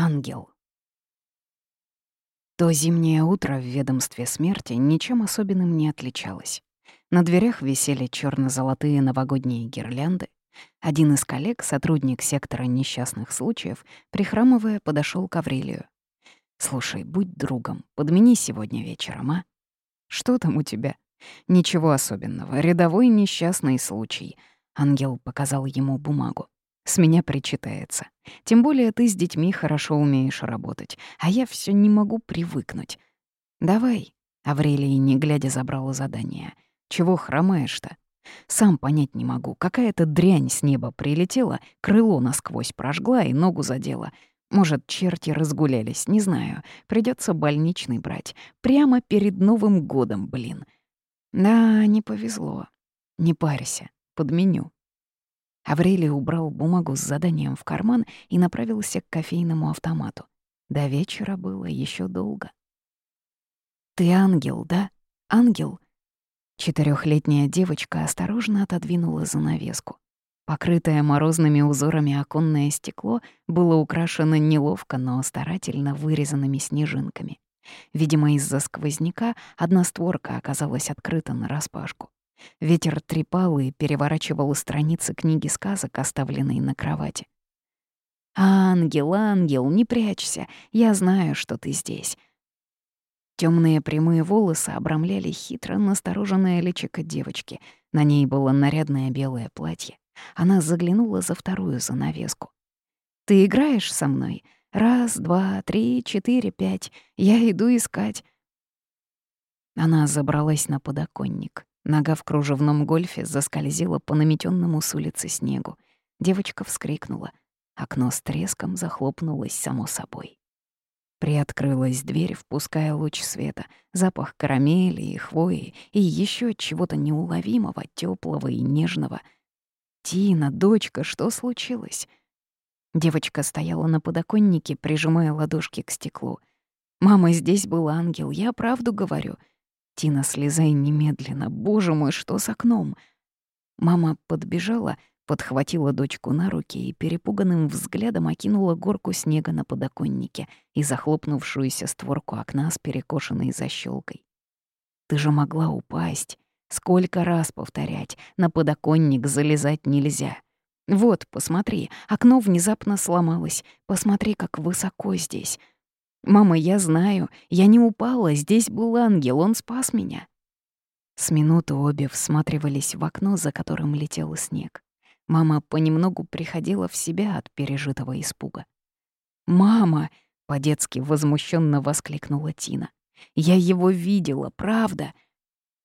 Ангел. То зимнее утро в ведомстве смерти ничем особенным не отличалось. На дверях висели черно золотые новогодние гирлянды. Один из коллег, сотрудник сектора несчастных случаев, прихрамывая, подошел к Аврелию. «Слушай, будь другом, подмени сегодня вечером, а?» «Что там у тебя?» «Ничего особенного. Рядовой несчастный случай». Ангел показал ему бумагу. С меня причитается. Тем более ты с детьми хорошо умеешь работать, а я все не могу привыкнуть. Давай. Аврелий, не глядя, забрала задание. Чего хромаешь-то? Сам понять не могу. Какая-то дрянь с неба прилетела, крыло насквозь прожгла и ногу задела. Может, черти разгулялись, не знаю. Придется больничный брать. Прямо перед Новым годом, блин. Да, не повезло. Не парься, подменю. Аврелий убрал бумагу с заданием в карман и направился к кофейному автомату. До вечера было еще долго. «Ты ангел, да? Ангел?» Четырехлетняя девочка осторожно отодвинула занавеску. Покрытое морозными узорами оконное стекло было украшено неловко, но старательно вырезанными снежинками. Видимо, из-за сквозняка одна створка оказалась открыта нараспашку. Ветер трепал и переворачивал страницы книги сказок, оставленные на кровати. «Ангел, ангел, не прячься, я знаю, что ты здесь». Темные прямые волосы обрамляли хитро настороженное личико девочки. На ней было нарядное белое платье. Она заглянула за вторую занавеску. «Ты играешь со мной? Раз, два, три, четыре, пять. Я иду искать». Она забралась на подоконник. Нога в кружевном гольфе заскользила по наметенному с улицы снегу. Девочка вскрикнула. Окно с треском захлопнулось само собой. Приоткрылась дверь, впуская луч света, запах карамели и хвои и еще чего-то неуловимого, теплого и нежного. «Тина, дочка, что случилось?» Девочка стояла на подоконнике, прижимая ладошки к стеклу. «Мама, здесь был ангел, я правду говорю. «Тина, слезай немедленно! Боже мой, что с окном?» Мама подбежала, подхватила дочку на руки и перепуганным взглядом окинула горку снега на подоконнике и захлопнувшуюся створку окна с перекошенной защелкой. «Ты же могла упасть. Сколько раз повторять, на подоконник залезать нельзя. Вот, посмотри, окно внезапно сломалось. Посмотри, как высоко здесь. «Мама, я знаю, я не упала, здесь был ангел, он спас меня». С минуты обе всматривались в окно, за которым летел снег. Мама понемногу приходила в себя от пережитого испуга. «Мама!» — по-детски возмущенно воскликнула Тина. «Я его видела, правда!»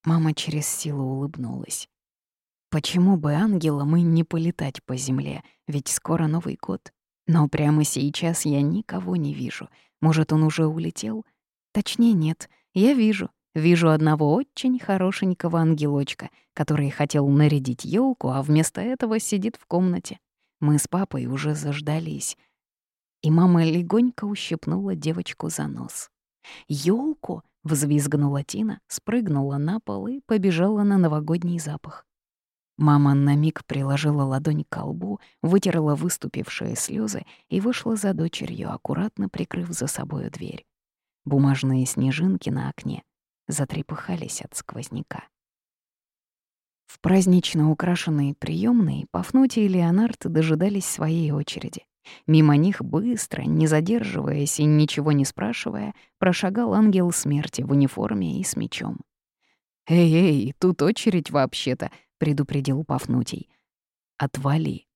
Мама через силу улыбнулась. «Почему бы ангелам и не полетать по земле? Ведь скоро Новый год. Но прямо сейчас я никого не вижу, может, он уже улетел? Точнее, нет. Я вижу. Вижу одного очень хорошенького ангелочка, который хотел нарядить елку, а вместо этого сидит в комнате. Мы с папой уже заждались. И мама легонько ущипнула девочку за нос. Елку! взвизгнула Тина, спрыгнула на пол и побежала на новогодний запах. Мама на миг приложила ладонь к лбу, вытерла выступившие слезы и вышла за дочерью, аккуратно прикрыв за собою дверь. Бумажные снежинки на окне затрепыхались от сквозняка. В празднично украшенной приёмной Пафнутий и Леонард дожидались своей очереди. Мимо них быстро, не задерживаясь и ничего не спрашивая, прошагал ангел смерти в униформе и с мечом. «Эй-эй, тут очередь вообще-то», предупредил Пафнутий. «Отвали».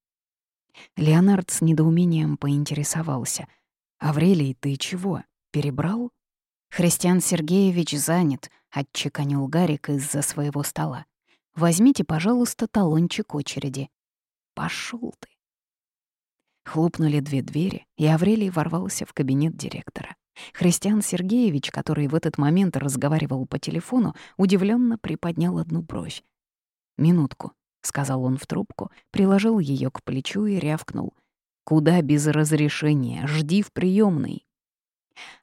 Леонард с недоумением поинтересовался. «Аврелий, ты чего, перебрал?» «Христиан Сергеевич занят», — отчеканил Гарик из-за своего стола. «Возьмите, пожалуйста, талончик очереди». Пошел ты». Хлопнули две двери, и Аврелий ворвался в кабинет директора. Христиан Сергеевич, который в этот момент разговаривал по телефону, удивленно приподнял одну бровь. «Минутку», — сказал он в трубку, приложил ее к плечу и рявкнул. «Куда без разрешения? Жди в приемной.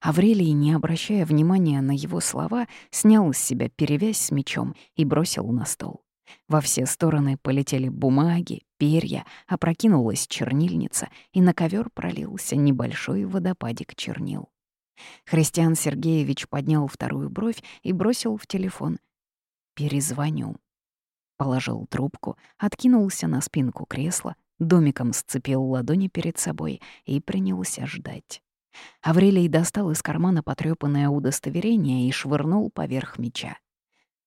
Аврелий, не обращая внимания на его слова, снял с себя перевязь с мечом и бросил на стол. Во все стороны полетели бумаги, перья, опрокинулась чернильница, и на ковер пролился небольшой водопадик чернил. Христиан Сергеевич поднял вторую бровь и бросил в телефон. «Перезвоню». Положил трубку, откинулся на спинку кресла, домиком сцепил ладони перед собой и принялся ждать. Аврелий достал из кармана потрёпанное удостоверение и швырнул поверх меча.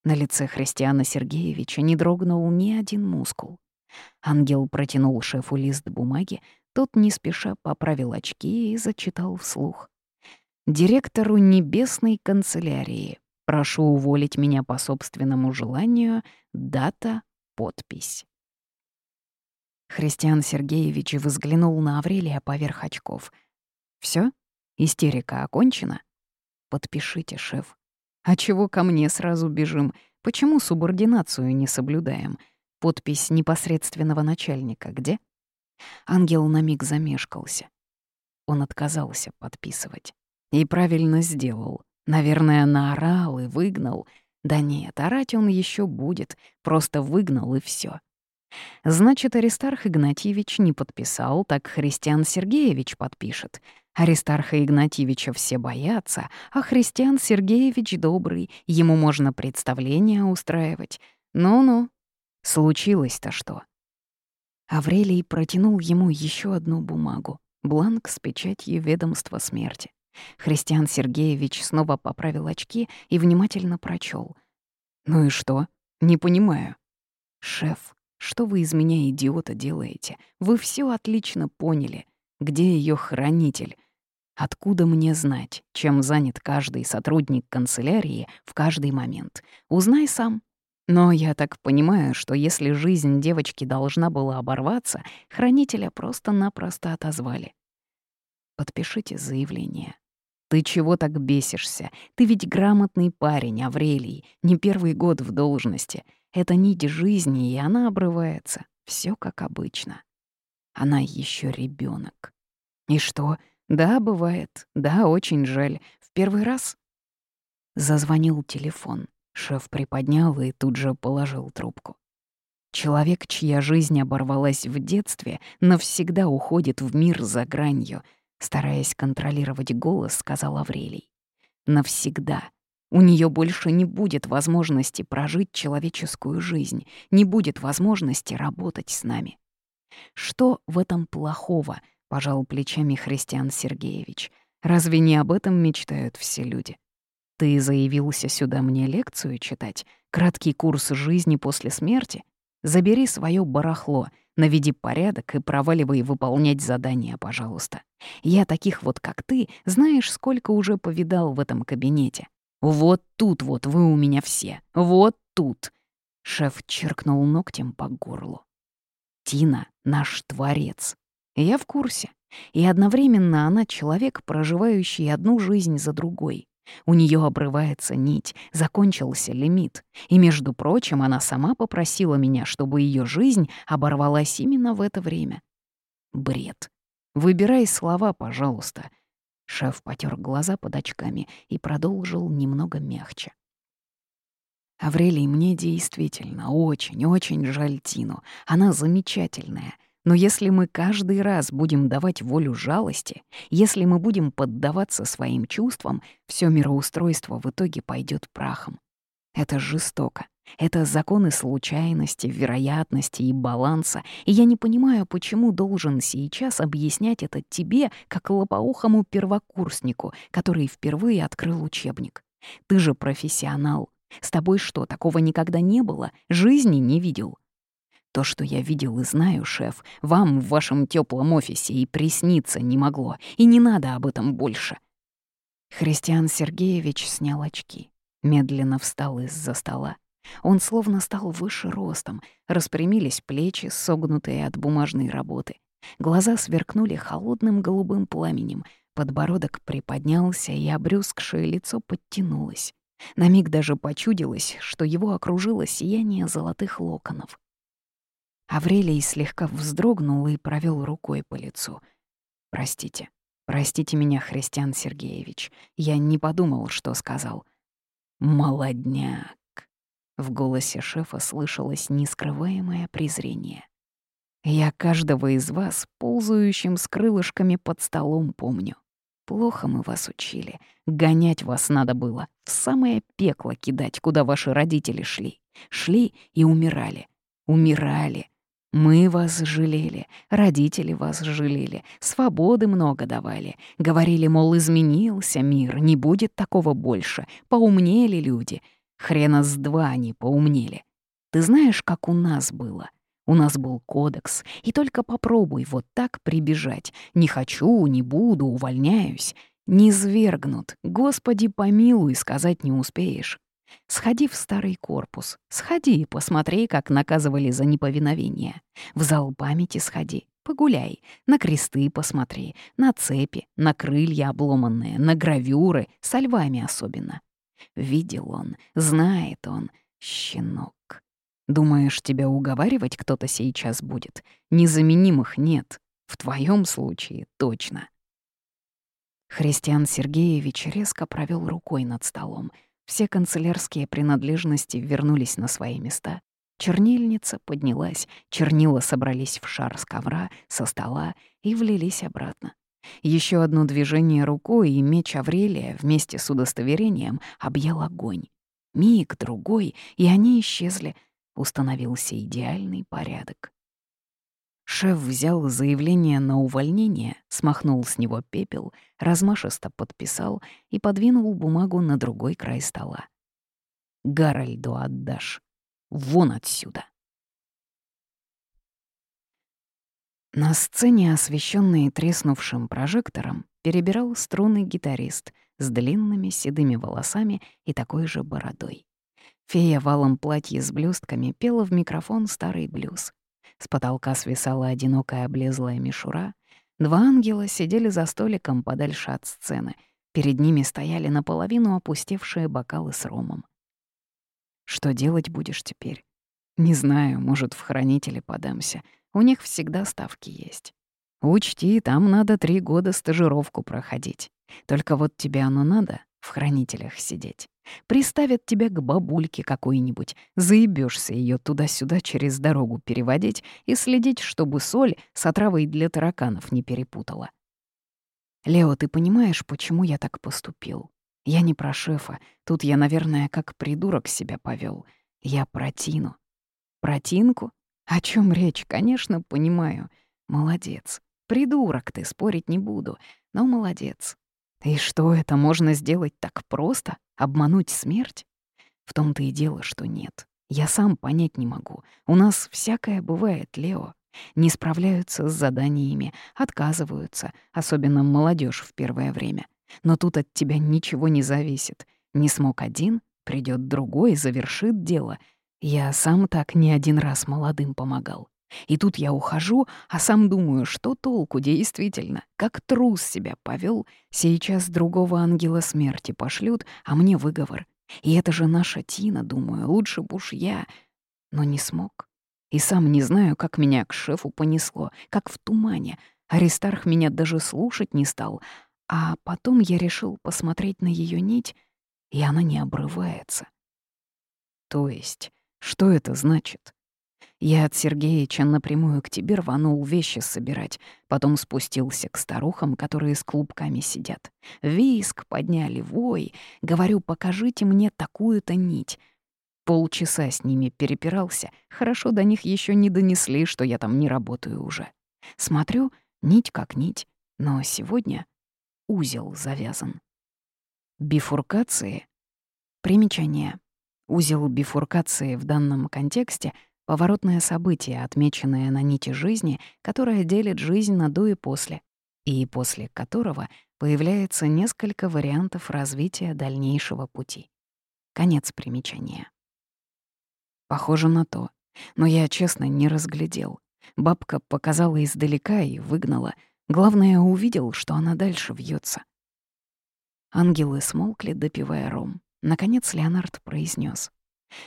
На лице Христиана Сергеевича не дрогнул ни один мускул. Ангел протянул шефу лист бумаги, тот не спеша поправил очки и зачитал вслух. «Директору Небесной канцелярии. Прошу уволить меня по собственному желанию. Дата, подпись». Христиан Сергеевич взглянул на Аврелия поверх очков. Все? Истерика окончена? Подпишите, шеф. А чего ко мне сразу бежим? Почему субординацию не соблюдаем? Подпись непосредственного начальника где? Ангел на миг замешкался. Он отказался подписывать. И правильно сделал. Наверное, наорал и выгнал. Да нет, орать он еще будет. Просто выгнал и все. Значит, Аристарх Игнатьевич не подписал, так Христиан Сергеевич подпишет. Аристарха Игнатьевича все боятся, а Христиан Сергеевич добрый, ему можно представление устраивать. Ну-ну, случилось-то что? Аврелий протянул ему еще одну бумагу, бланк с печатью ведомства смерти. Христиан Сергеевич снова поправил очки и внимательно прочел. «Ну и что? Не понимаю». «Шеф, что вы из меня, идиота, делаете? Вы все отлично поняли. Где ее хранитель? Откуда мне знать, чем занят каждый сотрудник канцелярии в каждый момент? Узнай сам. Но я так понимаю, что если жизнь девочки должна была оборваться, хранителя просто-напросто отозвали. Подпишите заявление. Ты чего так бесишься? Ты ведь грамотный парень, Аврелий, не первый год в должности. Это нить жизни, и она обрывается. Все как обычно. Она еще ребенок. И что? Да, бывает. Да, очень жаль. В первый раз? Зазвонил телефон. Шеф приподнял и тут же положил трубку. Человек, чья жизнь оборвалась в детстве, навсегда уходит в мир за гранью, стараясь контролировать голос, сказал Аврелий. Навсегда. У нее больше не будет возможности прожить человеческую жизнь, не будет возможности работать с нами. Что в этом плохого, пожал плечами Христиан Сергеевич. Разве не об этом мечтают все люди? Ты заявился сюда мне лекцию читать, краткий курс жизни после смерти? Забери свое барахло, наведи порядок и проваливай выполнять задания, пожалуйста. Я таких вот, как ты, знаешь, сколько уже повидал в этом кабинете. Вот тут вот вы у меня все. Вот тут. Шеф черкнул ногтем по горлу. Тина — наш творец. Я в курсе. И одновременно она человек, проживающий одну жизнь за другой. У нее обрывается нить, закончился лимит. И, между прочим, она сама попросила меня, чтобы ее жизнь оборвалась именно в это время. Бред. Выбирай слова, пожалуйста. Шеф потер глаза под очками и продолжил немного мягче. «Аврелий, мне действительно очень-очень жаль Тину. Она замечательная. Но если мы каждый раз будем давать волю жалости, если мы будем поддаваться своим чувствам, все мироустройство в итоге пойдет прахом. Это жестоко. Это законы случайности, вероятности и баланса, и я не понимаю, почему должен сейчас объяснять это тебе, как лопоухому первокурснику, который впервые открыл учебник. Ты же профессионал. С тобой что, такого никогда не было? Жизни не видел. То, что я видел и знаю, шеф, вам в вашем теплом офисе и присниться не могло, и не надо об этом больше. Христиан Сергеевич снял очки, медленно встал из-за стола. Он словно стал выше ростом, распрямились плечи, согнутые от бумажной работы. Глаза сверкнули холодным голубым пламенем, подбородок приподнялся, и обрюзгшее лицо подтянулось. На миг даже почудилось, что его окружило сияние золотых локонов. Аврелий слегка вздрогнул и провел рукой по лицу. «Простите, простите меня, Христиан Сергеевич, я не подумал, что сказал». «Молодняк!» В голосе шефа слышалось нескрываемое презрение. «Я каждого из вас, ползающим с крылышками под столом, помню. Плохо мы вас учили. Гонять вас надо было, в самое пекло кидать, куда ваши родители шли. Шли и умирали. Умирали. Мы вас жалели, родители вас жалели, свободы много давали. Говорили, мол, изменился мир, не будет такого больше, поумнели люди — Хрена с два они поумнели. Ты знаешь, как у нас было? У нас был кодекс, и только попробуй вот так прибежать. Не хочу, не буду, увольняюсь. Не свергнут, Господи помилуй, сказать не успеешь. Сходи в старый корпус, сходи и посмотри, как наказывали за неповиновение. В зал памяти сходи, погуляй, на кресты посмотри, на цепи, на крылья обломанные, на гравюры, со львами особенно. Видел он, знает он, щенок. Думаешь, тебя уговаривать кто-то сейчас будет? Незаменимых нет. В твоем случае точно. Христиан Сергеевич резко провел рукой над столом. Все канцелярские принадлежности вернулись на свои места. Чернильница поднялась, чернила собрались в шар с ковра, со стола и влились обратно. Еще одно движение рукой, и меч Аврелия вместе с удостоверением объял огонь. Миг, другой, и они исчезли. Установился идеальный порядок. Шеф взял заявление на увольнение, смахнул с него пепел, размашисто подписал и подвинул бумагу на другой край стола. «Гарольду отдашь. Вон отсюда!» На сцене, освещенной треснувшим прожектором, перебирал струны гитарист с длинными седыми волосами и такой же бородой. Фея валом платье с блестками пела в микрофон старый блюз. С потолка свисала одинокая облезлая мишура. Два ангела сидели за столиком подальше от сцены. Перед ними стояли наполовину опустевшие бокалы с ромом. «Что делать будешь теперь?» «Не знаю, может, в хранители подамся», у них всегда ставки есть. Учти, там надо три года стажировку проходить. Только вот тебе оно надо в хранителях сидеть. Приставят тебя к бабульке какой-нибудь, заебешься ее туда-сюда через дорогу переводить и следить, чтобы соль с отравой для тараканов не перепутала. Лео, ты понимаешь, почему я так поступил? Я не про шефа. Тут я, наверное, как придурок себя повел. Я про Тину. Про Тинку? О чем речь, конечно, понимаю. Молодец. Придурок ты, спорить не буду, но молодец. И что это можно сделать так просто? Обмануть смерть? В том-то и дело, что нет. Я сам понять не могу. У нас всякое бывает, Лео. Не справляются с заданиями, отказываются, особенно молодежь в первое время. Но тут от тебя ничего не зависит. Не смог один, придет другой, завершит дело — я сам так не один раз молодым помогал. И тут я ухожу, а сам думаю, что толку действительно, как трус себя повел. Сейчас другого ангела смерти пошлют, а мне выговор. И это же наша Тина, думаю, лучше б уж я. Но не смог. И сам не знаю, как меня к шефу понесло, как в тумане. Аристарх меня даже слушать не стал. А потом я решил посмотреть на ее нить, и она не обрывается. То есть что это значит? Я от Сергеича напрямую к тебе рванул вещи собирать, потом спустился к старухам, которые с клубками сидят. Виск подняли, вой. Говорю, покажите мне такую-то нить. Полчаса с ними перепирался, хорошо до них еще не донесли, что я там не работаю уже. Смотрю, нить как нить, но сегодня узел завязан. Бифуркации. Примечание. Узел бифуркации в данном контексте — поворотное событие, отмеченное на нити жизни, которое делит жизнь на до и после, и после которого появляется несколько вариантов развития дальнейшего пути. Конец примечания. Похоже на то, но я, честно, не разглядел. Бабка показала издалека и выгнала. Главное, увидел, что она дальше вьется. Ангелы смолкли, допивая ром. Наконец Леонард произнес: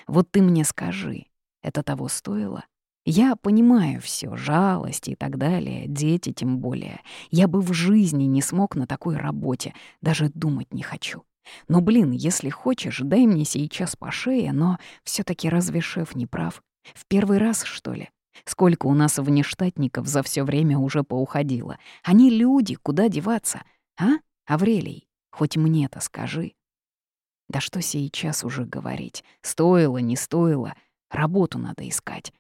«Вот ты мне скажи, это того стоило? Я понимаю все, жалость и так далее, дети тем более. Я бы в жизни не смог на такой работе, даже думать не хочу. Ну, блин, если хочешь, дай мне сейчас по шее, но все таки разве шеф не прав? В первый раз, что ли? Сколько у нас внештатников за все время уже поуходило? Они люди, куда деваться? А, Аврелий, хоть мне-то скажи. Да что сейчас уже говорить? Стоило, не стоило. Работу надо искать.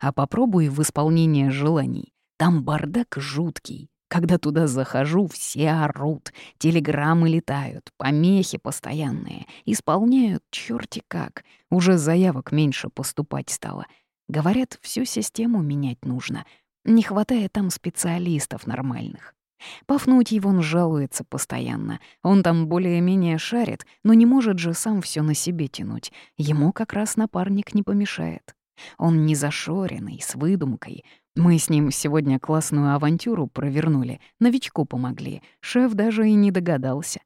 А попробуй в исполнение желаний. Там бардак жуткий. Когда туда захожу, все орут, телеграммы летают, помехи постоянные, исполняют черти как. Уже заявок меньше поступать стало. Говорят, всю систему менять нужно. Не хватает там специалистов нормальных. Пафнутий вон жалуется постоянно. Он там более-менее шарит, но не может же сам все на себе тянуть. Ему как раз напарник не помешает. Он не зашоренный, с выдумкой. Мы с ним сегодня классную авантюру провернули, новичку помогли. Шеф даже и не догадался.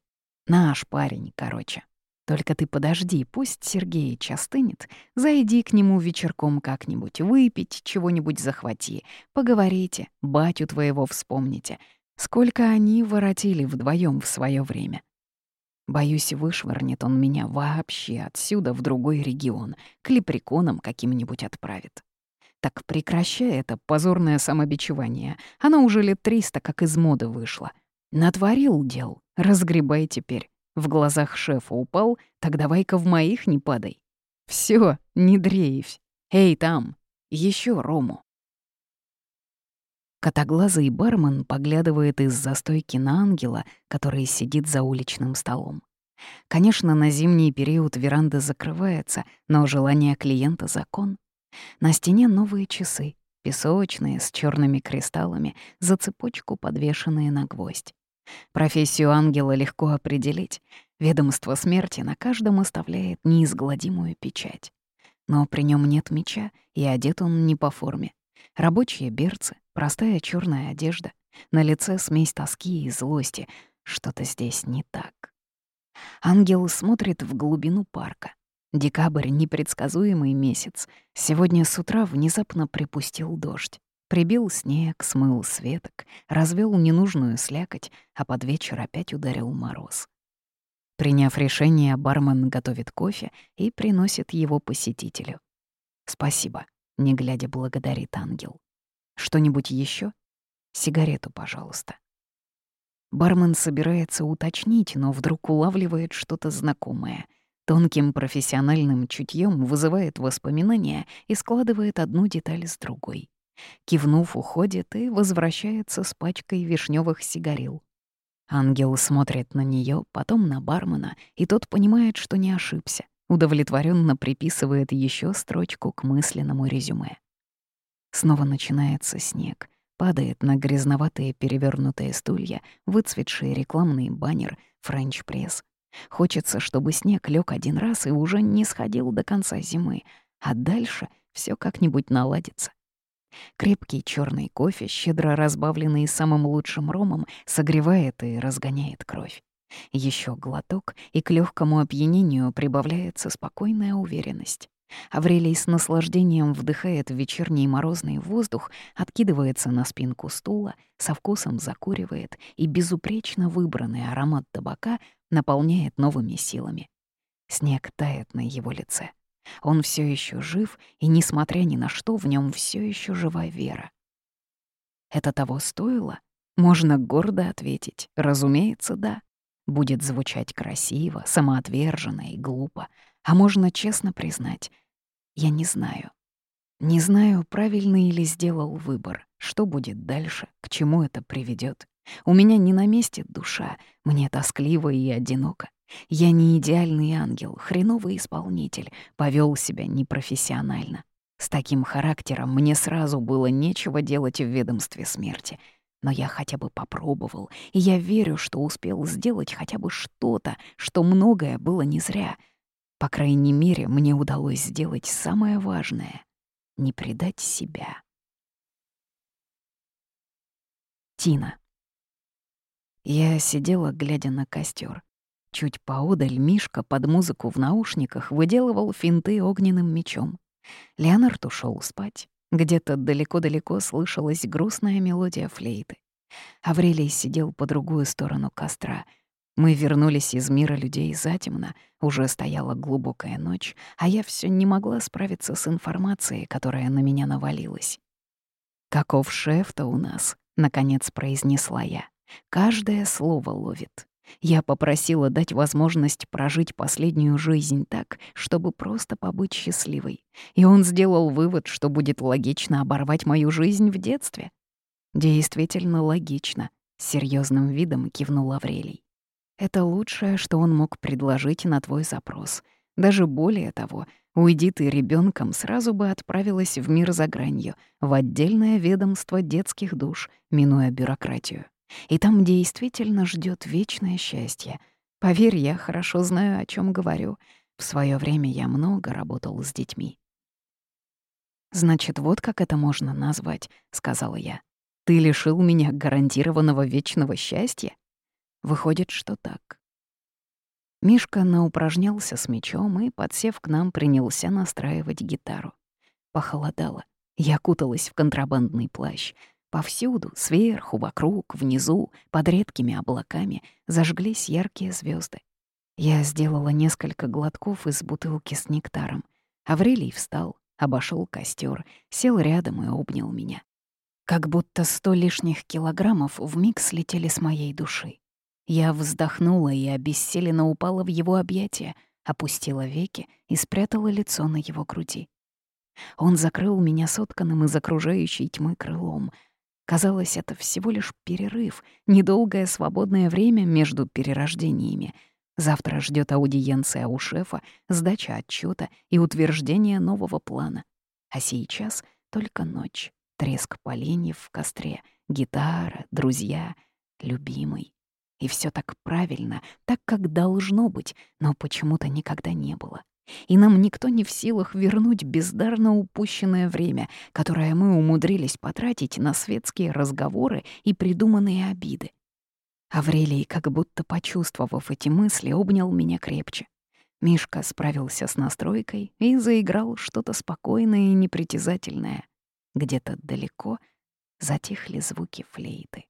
Наш парень, короче. Только ты подожди, пусть Сергеич остынет. Зайди к нему вечерком как-нибудь, выпить, чего-нибудь захвати. Поговорите, батю твоего вспомните. Сколько они воротили вдвоем в свое время. Боюсь, вышвырнет он меня вообще отсюда в другой регион, к лепреконам каким-нибудь отправит. Так прекращай это позорное самобичевание. Оно уже лет триста как из моды вышло. Натворил дел, разгребай теперь. В глазах шефа упал, так давай-ка в моих не падай. Все, не дрейфь. Эй, там, еще Рому. Котоглазый бармен поглядывает из застойки на ангела, который сидит за уличным столом. Конечно, на зимний период веранда закрывается, но желание клиента — закон. На стене новые часы, песочные, с черными кристаллами, за цепочку подвешенные на гвоздь. Профессию ангела легко определить. Ведомство смерти на каждом оставляет неизгладимую печать. Но при нем нет меча, и одет он не по форме. Рабочие берцы, простая черная одежда, на лице смесь тоски и злости. Что-то здесь не так. Ангел смотрит в глубину парка. Декабрь — непредсказуемый месяц. Сегодня с утра внезапно припустил дождь. Прибил снег, смыл светок, развел ненужную слякоть, а под вечер опять ударил мороз. Приняв решение, бармен готовит кофе и приносит его посетителю. «Спасибо», не глядя, благодарит ангел. Что-нибудь еще? Сигарету, пожалуйста. Бармен собирается уточнить, но вдруг улавливает что-то знакомое. Тонким профессиональным чутьем вызывает воспоминания и складывает одну деталь с другой. Кивнув, уходит и возвращается с пачкой вишневых сигарил. Ангел смотрит на нее, потом на бармена, и тот понимает, что не ошибся удовлетворенно приписывает еще строчку к мысленному резюме. Снова начинается снег, падает на грязноватые перевернутые стулья, выцветший рекламный баннер «Френч-пресс». Хочется, чтобы снег лег один раз и уже не сходил до конца зимы, а дальше все как-нибудь наладится. Крепкий черный кофе, щедро разбавленный самым лучшим ромом, согревает и разгоняет кровь. Еще глоток, и к легкому опьянению прибавляется спокойная уверенность. Аврелий с наслаждением вдыхает вечерний морозный воздух, откидывается на спинку стула, со вкусом закуривает, и безупречно выбранный аромат табака наполняет новыми силами. Снег тает на его лице. Он все еще жив, и, несмотря ни на что, в нем все еще жива вера. Это того стоило? Можно гордо ответить. Разумеется, да. Будет звучать красиво, самоотверженно и глупо. А можно честно признать, я не знаю. Не знаю, правильный ли сделал выбор, что будет дальше, к чему это приведет. У меня не на месте душа, мне тоскливо и одиноко. Я не идеальный ангел, хреновый исполнитель, повел себя непрофессионально. С таким характером мне сразу было нечего делать в ведомстве смерти — но я хотя бы попробовал, и я верю, что успел сделать хотя бы что-то, что многое было не зря. По крайней мере, мне удалось сделать самое важное — не предать себя. Тина. Я сидела, глядя на костер. Чуть поодаль Мишка под музыку в наушниках выделывал финты огненным мечом. Леонард ушел спать. Где-то далеко-далеко слышалась грустная мелодия флейты. Аврелий сидел по другую сторону костра. Мы вернулись из мира людей затемно, уже стояла глубокая ночь, а я все не могла справиться с информацией, которая на меня навалилась. «Каков шеф-то у нас?» — наконец произнесла я. «Каждое слово ловит. Я попросила дать возможность прожить последнюю жизнь так, чтобы просто побыть счастливой. И он сделал вывод, что будет логично оборвать мою жизнь в детстве. Действительно логично, с серьезным видом кивнул Аврелий. Это лучшее, что он мог предложить на твой запрос. Даже более того, уйди ты ребенком, сразу бы отправилась в мир за гранью, в отдельное ведомство детских душ, минуя бюрократию. И там действительно ждет вечное счастье. Поверь, я хорошо знаю, о чем говорю. В свое время я много работал с детьми. «Значит, вот как это можно назвать», — сказала я. «Ты лишил меня гарантированного вечного счастья?» Выходит, что так. Мишка наупражнялся с мечом и, подсев к нам, принялся настраивать гитару. Похолодало. Я куталась в контрабандный плащ. Повсюду, сверху, вокруг, внизу, под редкими облаками зажглись яркие звезды. Я сделала несколько глотков из бутылки с нектаром. Аврелий встал, обошел костер, сел рядом и обнял меня. Как будто сто лишних килограммов вмиг слетели с моей души. Я вздохнула и обессиленно упала в его объятия, опустила веки и спрятала лицо на его груди. Он закрыл меня сотканным из окружающей тьмы крылом — Казалось, это всего лишь перерыв, недолгое свободное время между перерождениями. Завтра ждет аудиенция у шефа, сдача отчета и утверждение нового плана. А сейчас только ночь, треск поленьев в костре, гитара, друзья, любимый. И все так правильно, так, как должно быть, но почему-то никогда не было и нам никто не в силах вернуть бездарно упущенное время, которое мы умудрились потратить на светские разговоры и придуманные обиды. Аврелий, как будто почувствовав эти мысли, обнял меня крепче. Мишка справился с настройкой и заиграл что-то спокойное и непритязательное. Где-то далеко затихли звуки флейты.